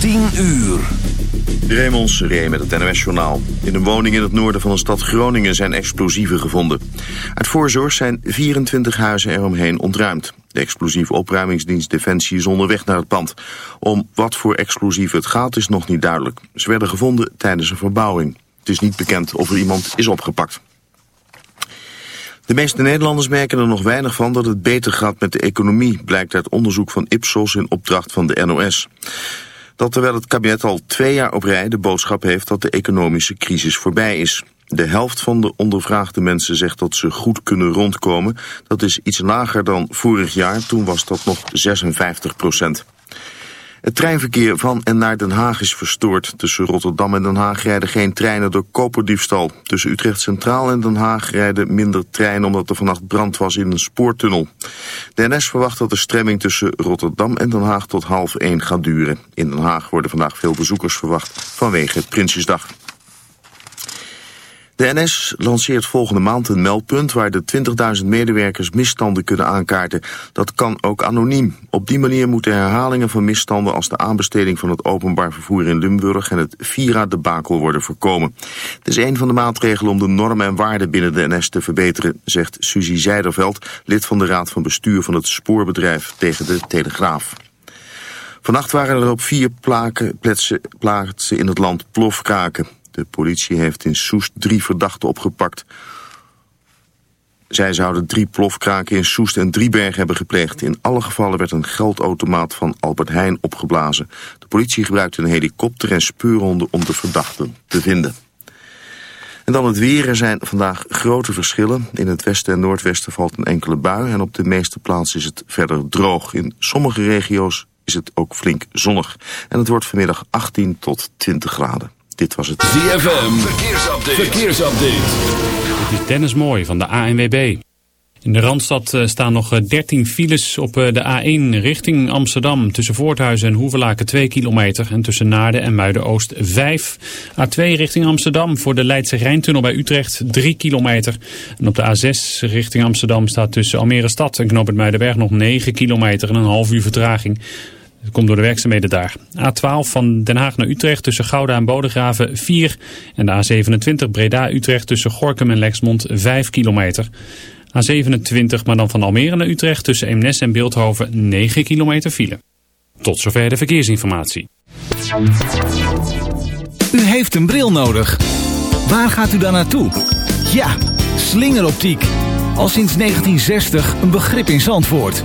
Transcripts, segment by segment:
10 uur. Raymond Seré met het NOS-journaal. In een woning in het noorden van de stad Groningen zijn explosieven gevonden. Uit voorzorg zijn 24 huizen eromheen ontruimd. De explosieve opruimingsdienst Defensie is onderweg naar het pand. Om wat voor explosieven het gaat is nog niet duidelijk. Ze werden gevonden tijdens een verbouwing. Het is niet bekend of er iemand is opgepakt. De meeste Nederlanders merken er nog weinig van dat het beter gaat met de economie, blijkt uit onderzoek van Ipsos in opdracht van de NOS. Dat terwijl het kabinet al twee jaar op rij de boodschap heeft dat de economische crisis voorbij is. De helft van de ondervraagde mensen zegt dat ze goed kunnen rondkomen. Dat is iets lager dan vorig jaar, toen was dat nog 56 procent. Het treinverkeer van en naar Den Haag is verstoord. Tussen Rotterdam en Den Haag rijden geen treinen door koperdiefstal. Tussen Utrecht Centraal en Den Haag rijden minder treinen... omdat er vannacht brand was in een spoortunnel. De NS verwacht dat de stremming tussen Rotterdam en Den Haag tot half één gaat duren. In Den Haag worden vandaag veel bezoekers verwacht vanwege Prinsjesdag. De NS lanceert volgende maand een meldpunt waar de 20.000 medewerkers misstanden kunnen aankaarten. Dat kan ook anoniem. Op die manier moeten herhalingen van misstanden als de aanbesteding van het openbaar vervoer in Limburg en het Vira-debakel worden voorkomen. Het is een van de maatregelen om de normen en waarden binnen de NS te verbeteren, zegt Suzy Zijderveld, lid van de Raad van Bestuur van het Spoorbedrijf tegen de Telegraaf. Vannacht waren er op vier plaatsen in het land plofkraken. De politie heeft in Soest drie verdachten opgepakt. Zij zouden drie plofkraken in Soest en Drieberg hebben gepleegd. In alle gevallen werd een geldautomaat van Albert Heijn opgeblazen. De politie gebruikte een helikopter en speurhonden om de verdachten te vinden. En dan het weer. Er zijn vandaag grote verschillen. In het westen en noordwesten valt een enkele bui... en op de meeste plaatsen is het verder droog. In sommige regio's is het ook flink zonnig. En het wordt vanmiddag 18 tot 20 graden. Dit was het ZFM Verkeersupdate. Verkeersupdate. Dit is Dennis Mooi van de ANWB. In de Randstad eh, staan nog 13 eh, files op eh, de A1 richting Amsterdam. Tussen Voorthuizen en Hoevelaken 2 kilometer. En tussen Naarden en Muiden-Oost 5. A2 richting Amsterdam voor de Leidse Rijntunnel bij Utrecht 3 kilometer. En op de A6 richting Amsterdam staat tussen Almere Stad en Knoop het Muidenberg nog 9 kilometer en een half uur vertraging. Dat komt door de werkzaamheden daar. A12 van Den Haag naar Utrecht tussen Gouda en Bodegraven 4. En de A27 Breda-Utrecht tussen Gorkum en Lexmond 5 kilometer. A27 maar dan van Almere naar Utrecht tussen Eemnes en Beeldhoven 9 kilometer file. Tot zover de verkeersinformatie. U heeft een bril nodig. Waar gaat u dan naartoe? Ja, slingeroptiek. Al sinds 1960 een begrip in Zandvoort.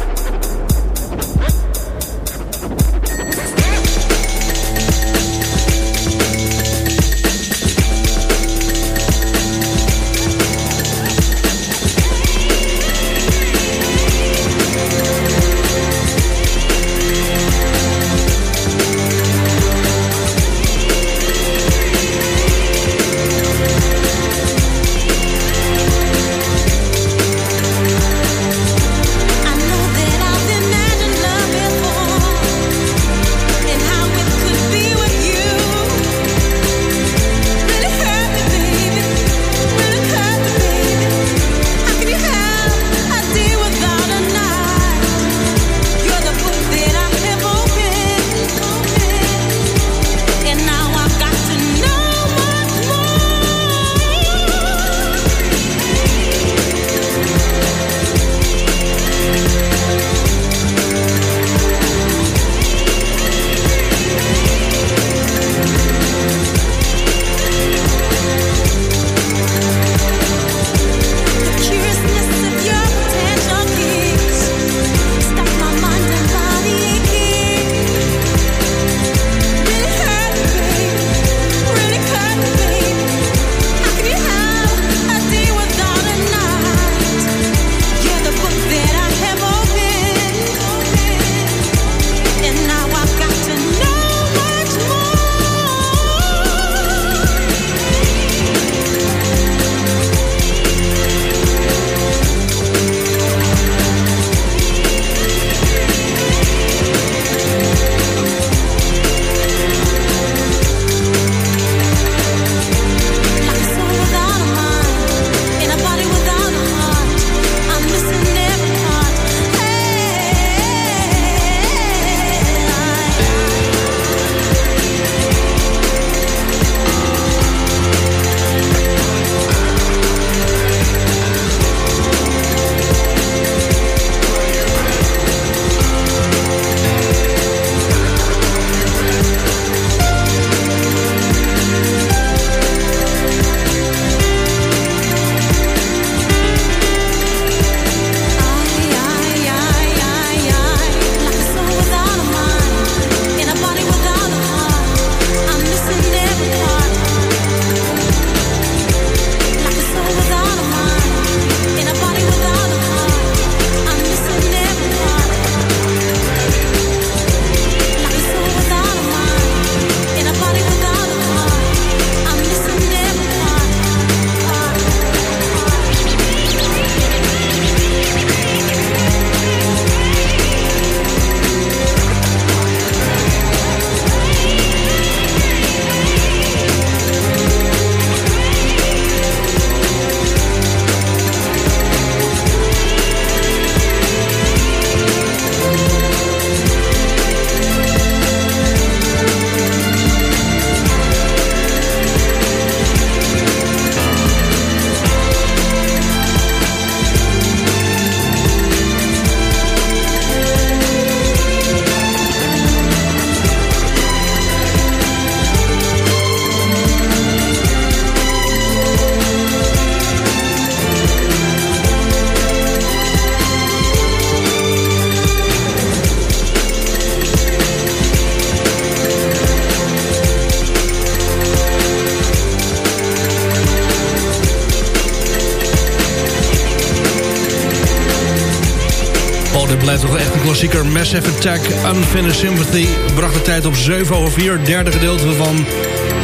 klassieker Massive Attack Unfinished Sympathy... bracht de tijd op 7 over 4, derde gedeelte van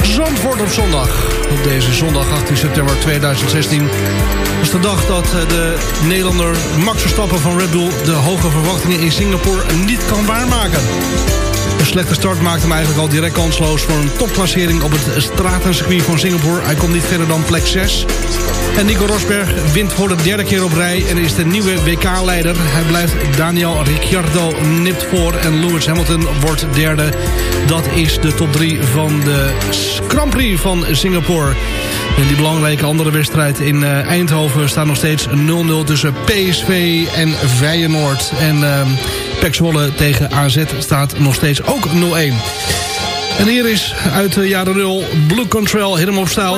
Zandvoort op zondag. Op deze zondag 18 september 2016 was de dag dat eh, de Nederlander Max Verstappen van Red Bull... de hoge verwachtingen in Singapore niet kan waarmaken. Een slechte start maakte hem eigenlijk al direct kansloos... voor een topklassering op het stratencircuit van Singapore. Hij komt niet verder dan plek 6... En Nico Rosberg wint voor de derde keer op rij en is de nieuwe WK-leider. Hij blijft Daniel Ricciardo nipt voor en Lewis Hamilton wordt derde. Dat is de top 3 van de Grand Prix van Singapore. En die belangrijke andere wedstrijd in eh, Eindhoven staat nog steeds 0-0 tussen PSV en Feyenoord. En uh, Pek Zwolle tegen AZ staat nog steeds ook 0-1. En hier is uit de jaren 0 Blue Control helemaal op stijl.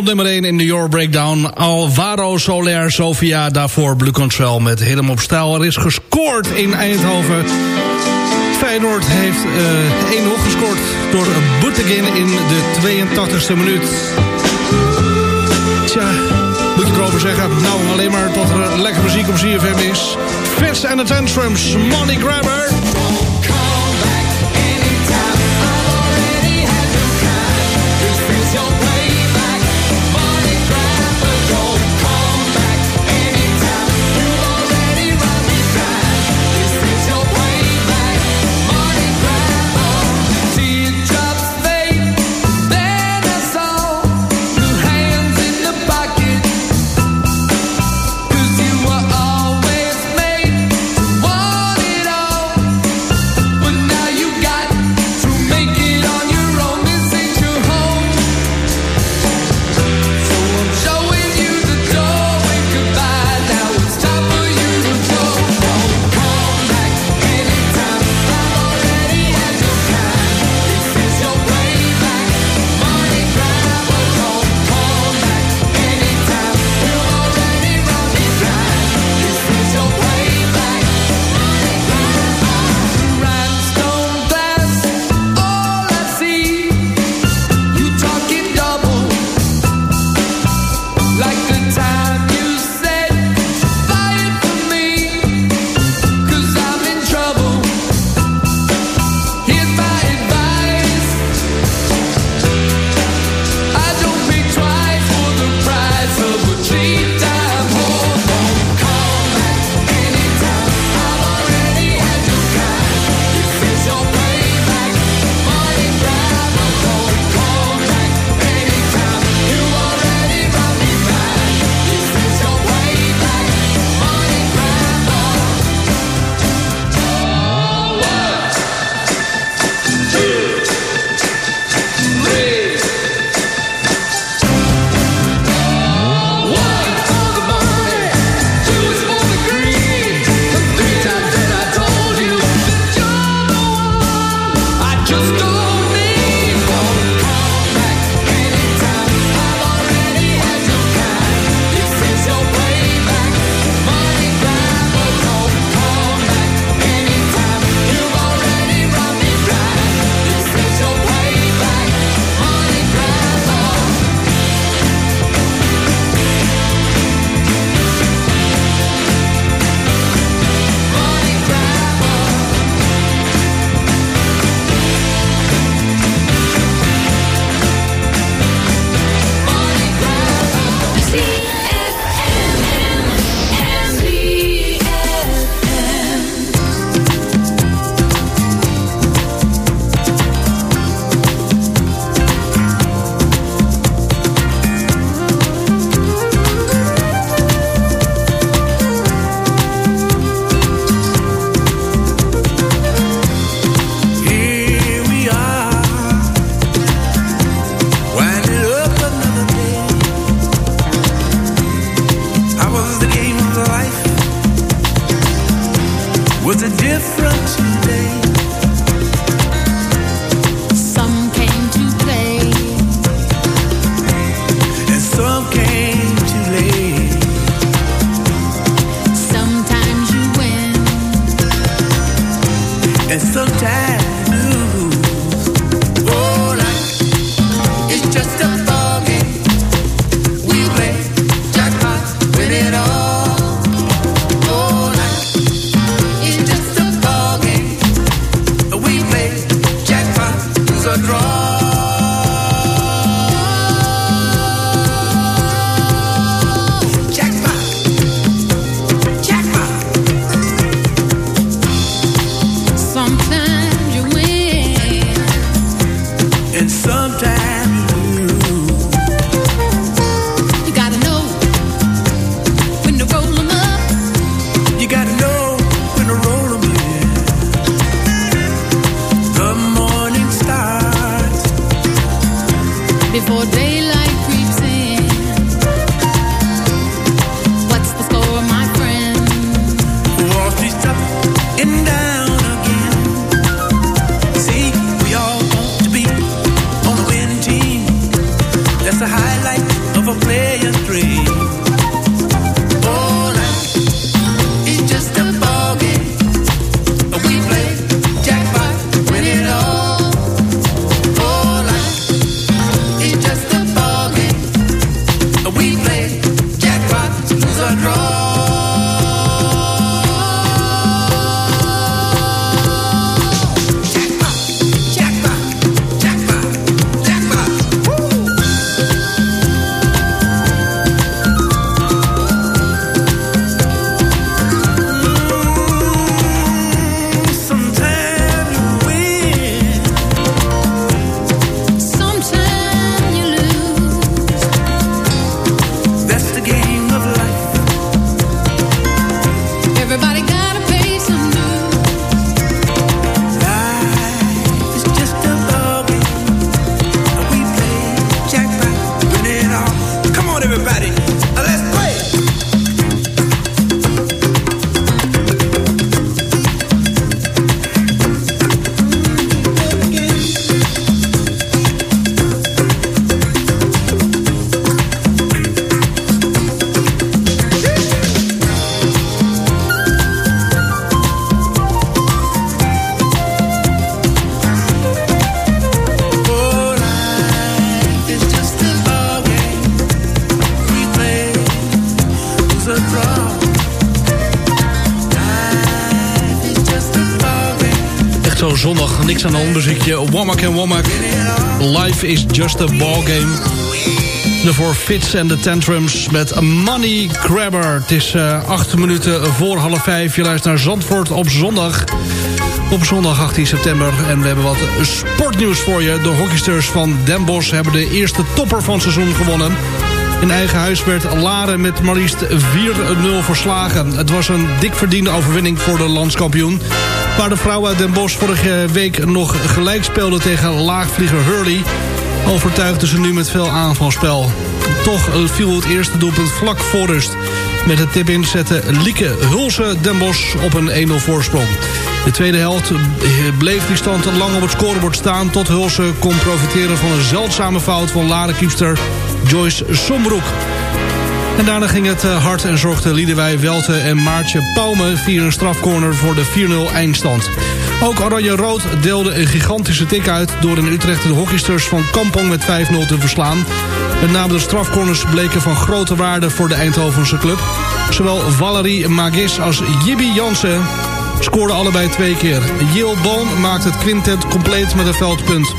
op nummer 1 in de Your Breakdown. Alvaro Soler, Sofia, daarvoor Blue Control met helemaal op stijl. Er is gescoord in Eindhoven. Feyenoord heeft eh, uh, 1-0 gescoord door Boetegin in de 82e minuut. Tja, moet ik erover zeggen. Nou, alleen maar dat er lekker muziek op CFM is. Fits and the Tantrums, Money Grabber. Niks aan de hand muziekje. Womack en Womack. Life is just a ballgame. De Fits en de Tantrums met Money Grabber. Het is uh, acht minuten voor half vijf. Je luistert naar Zandvoort op zondag. Op zondag 18 september. En we hebben wat sportnieuws voor je. De hockeysters van Den Bosch hebben de eerste topper van het seizoen gewonnen. In eigen huis werd Laren met maar liefst 4-0 verslagen. Het was een dik verdiende overwinning voor de landskampioen. Waar de vrouwen uit Den Bosch vorige week nog gelijk speelden tegen laagvlieger Hurley... overtuigden ze nu met veel aanvalspel. Toch viel het eerste doelpunt vlak voor rust. Met het tip-in zette Lieke Hulse Den Bosch op een 1-0 voorsprong. De tweede helft bleef die stand lang op het scorebord staan... tot Hulse kon profiteren van een zeldzame fout van Larenkiepster Joyce Sombroek. En daarna ging het eh, hard en zorgden Liedewij Welte en Maartje Pauwme... via een strafcorner voor de 4-0 eindstand. Ook Oranje-Rood deelde een gigantische tik uit... door in Utrecht de hockeysters van Kampong met 5-0 te verslaan. Met name de strafcorners bleken van grote waarde voor de Eindhovense club. Zowel Valerie Magis als Jibby Jansen scoorden allebei twee keer. Jill Boon maakt het quintet compleet met een veldpunt.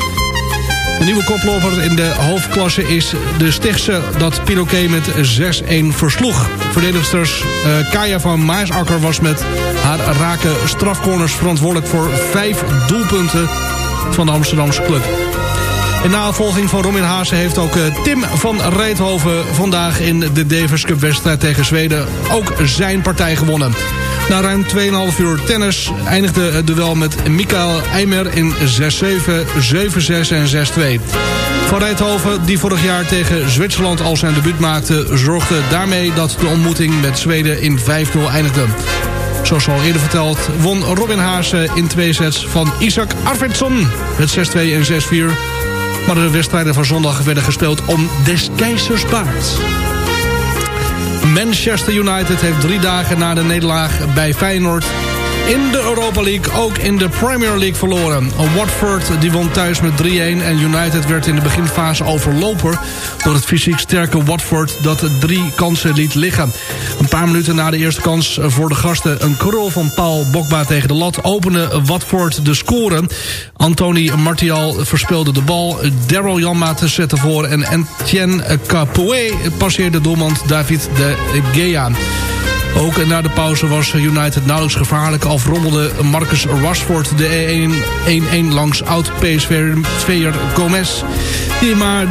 De nieuwe koploper in de hoofdklasse is de Stichtse dat Pinoquet met 6-1 versloeg. Verdedigsters uh, Kaya van Maasakker was met haar rake strafcorners verantwoordelijk voor vijf doelpunten van de Amsterdamse club. In navolging van Robin Haase heeft ook uh, Tim van Rijthoven vandaag in de Davis Cup wedstrijd tegen Zweden ook zijn partij gewonnen. Na ruim 2,5 uur tennis eindigde het duel met Mikael Eimer in 6-7, 7-6 en 6-2. Van Rijthoven, die vorig jaar tegen Zwitserland al zijn debuut maakte... zorgde daarmee dat de ontmoeting met Zweden in 5-0 eindigde. Zoals al eerder verteld won Robin Haase in twee sets van Isaac Arvidsson... met 6-2 en 6-4. Maar de wedstrijden van zondag werden gespeeld om des keizers baard. Manchester United heeft drie dagen na de nederlaag bij Feyenoord in de Europa League, ook in de Premier League verloren. Watford die won thuis met 3-1 en United werd in de beginfase overlopen... door het fysiek sterke Watford dat drie kansen liet liggen. Een paar minuten na de eerste kans voor de gasten... een krul van Paul Bokba tegen de lat opende Watford de score. Anthony Martial verspeelde de bal. Daryl Janmaat zette voor en Etienne Capoe passeerde doelman David de Gea. Ook na de pauze was United nauwelijks gevaarlijk... al rommelde Marcus Rashford de 1-1 langs oud-PSV'er Gomez. Maar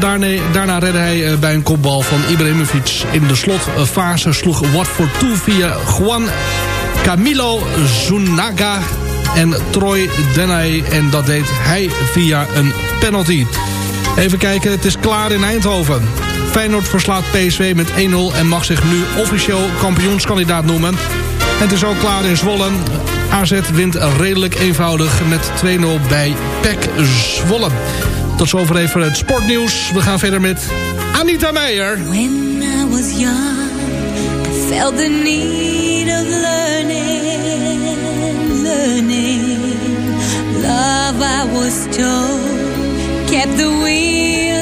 daarna, redde hij eh, bij een kopbal van Ibrahimovic. In de slotfase sloeg Watford toe via Juan Camilo Zunaga en Troy Denay. En dat deed hij via een penalty. Even kijken, het is klaar in Eindhoven. Feyenoord verslaat PSV met 1-0 en mag zich nu officieel kampioenskandidaat noemen. En het is ook klaar in Zwolle. AZ wint redelijk eenvoudig met 2-0 bij PEC Zwolle. Tot zover even het sportnieuws. We gaan verder met Anita Meijer. When I was young, I felt the need of learning, learning. Love I was told, kept the wheel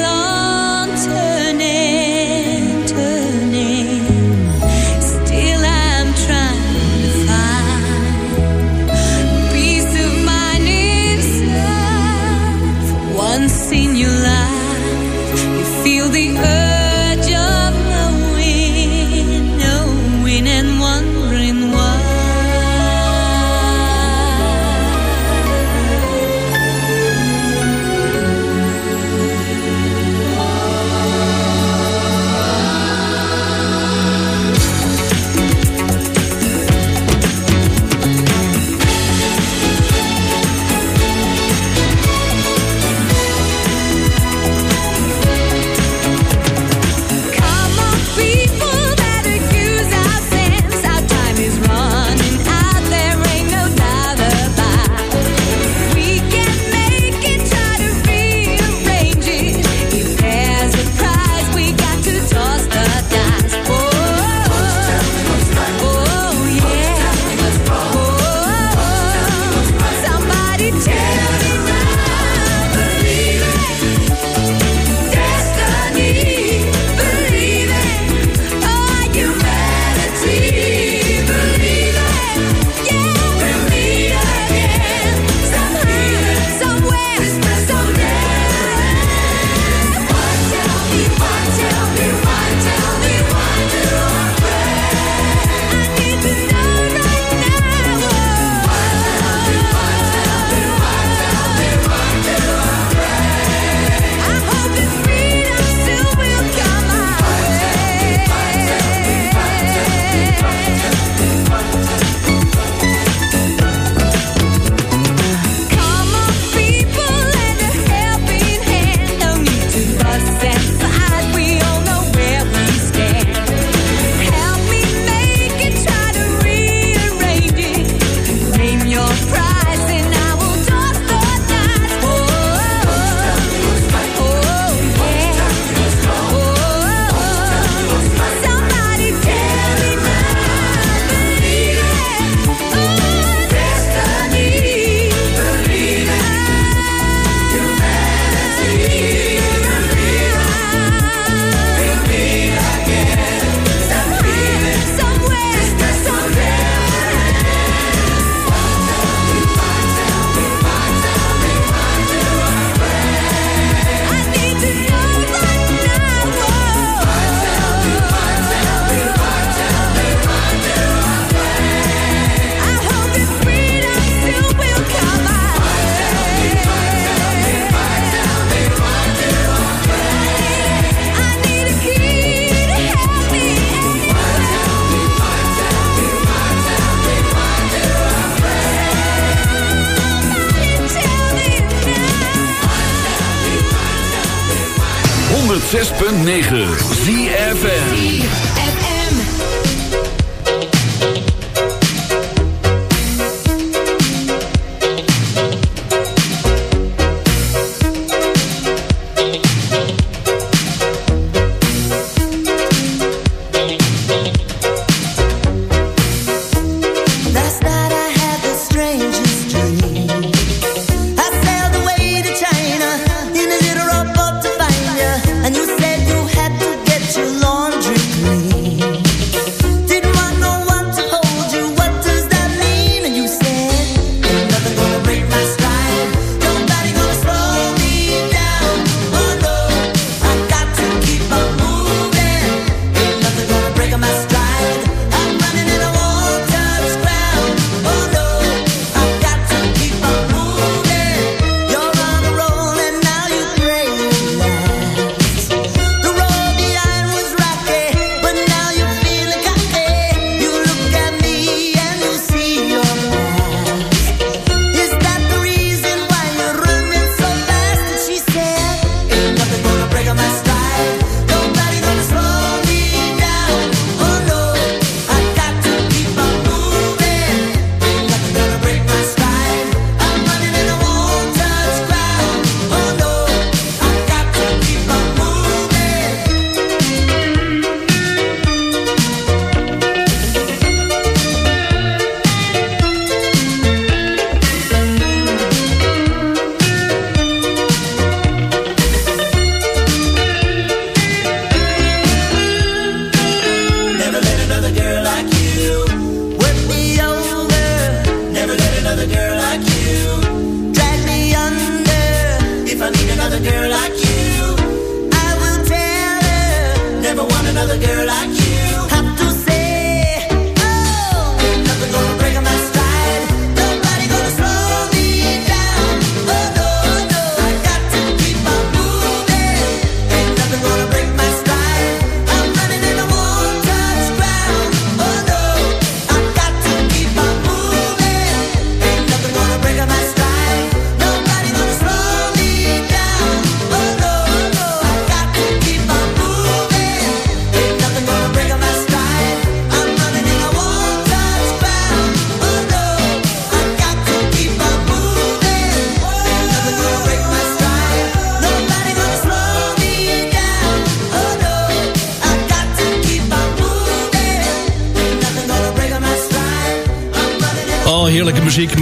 106.9 ZFN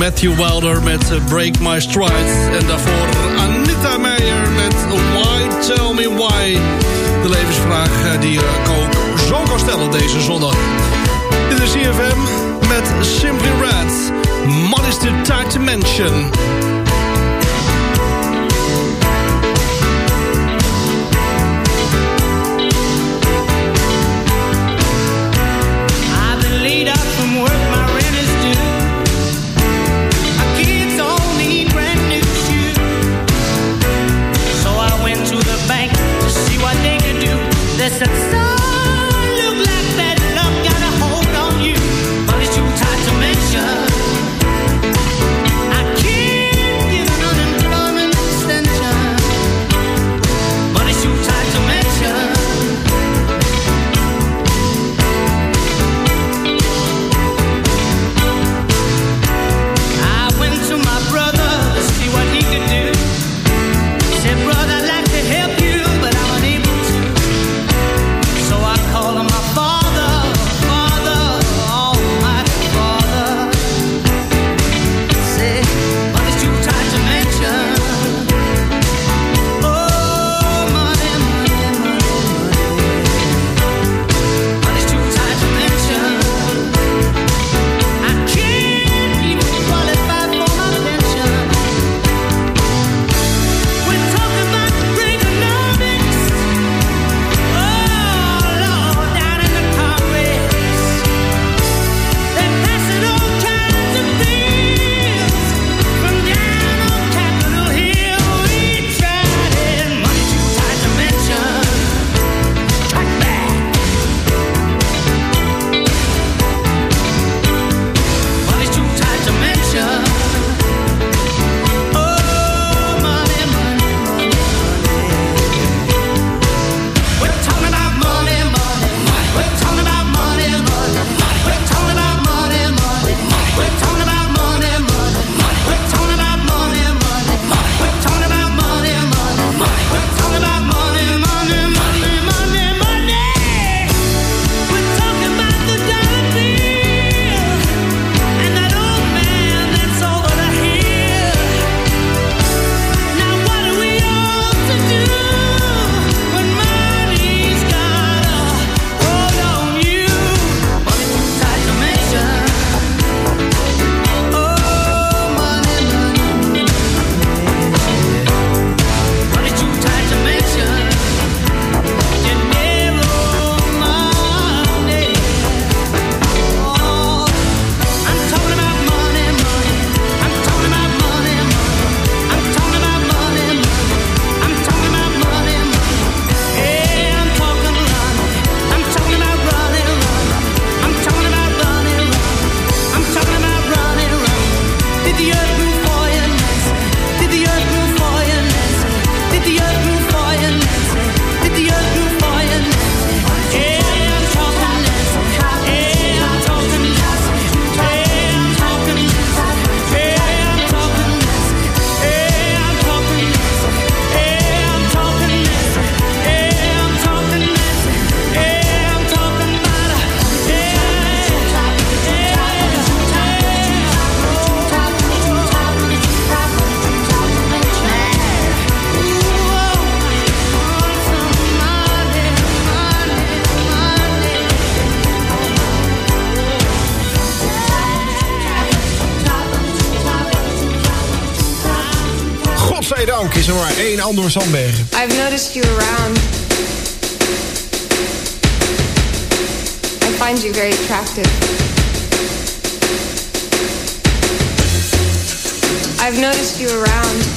Matthew Wilder met eh, Break My Strides En daarvoor Anita Meijer met Why Tell Me Why. De levensvraag eh, die je ook zo kan stellen deze zondag. Dit is CFM met Simply Red. time Tight Dimension. Sandbergen. I've noticed you around. I find you very attractive. I've noticed you around.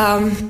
Um,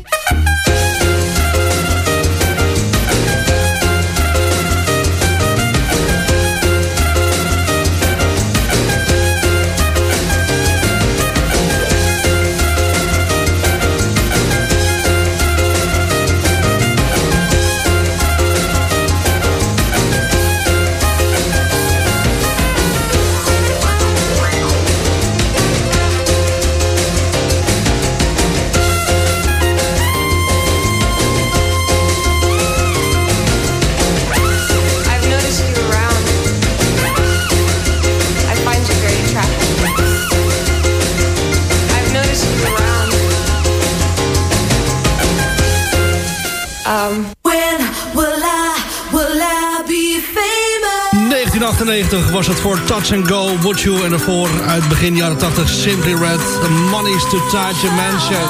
1998 was het voor Touch and Go, Would You... en daarvoor uit begin jaren 80 Simply Red, Money's to Touch a Mansion.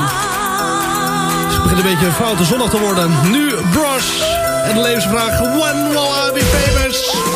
Het begint een beetje een foute zondag te worden. Nu Bros en de levensvraag When will I be famous?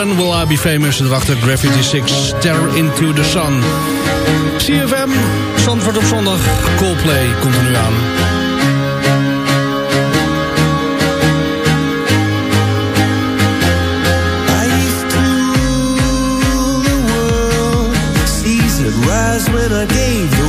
When Will I Be Famous. Erachter Graffiti 6, stare Into The Sun. CFM, Zandvoort op zondag. Coldplay komt er nu aan. Rise when I gave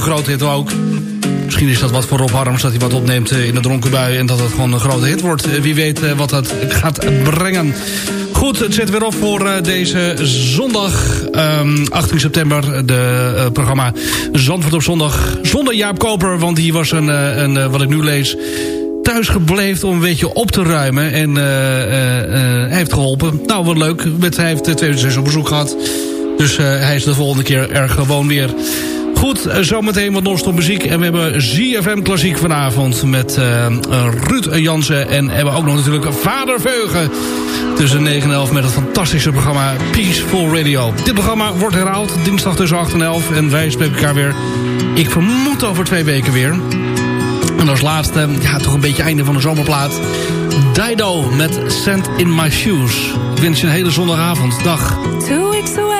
een groot hit ook. Misschien is dat wat voor Rob Harms dat hij wat opneemt eh, in een dronken bui. En dat het gewoon een grote hit wordt. Eh, Wie weet eh, wat dat gaat brengen. Goed, het zit weer op voor deze zondag, ehm 18 september. De programma Zandvoort op zondag. Zonder Jaap Koper, want die was een, een wat ik nu lees thuis gebleven om een beetje op te ruimen. En hij heeft geholpen. Nou, wat leuk. Met, hij heeft 2006 op bezoek gehad. Dus hij is de volgende keer er gewoon weer. Goed, eh, zometeen wat non muziek. En we hebben ZFM Klassiek vanavond met eh, eh, Ruud Jansen. En hebben ook nog natuurlijk Vader Veugen. Tussen 9 en 11 met het fantastische programma Peaceful Radio. Dit programma wordt herhaald dinsdag tussen 8 en 11. En wij spreken elkaar weer, ik vermoed over twee weken weer. En als laatste, ja, toch een beetje einde van de zomerplaat. Dido met Sand in My Shoes. Ik wens je een hele zondagavond. Dag.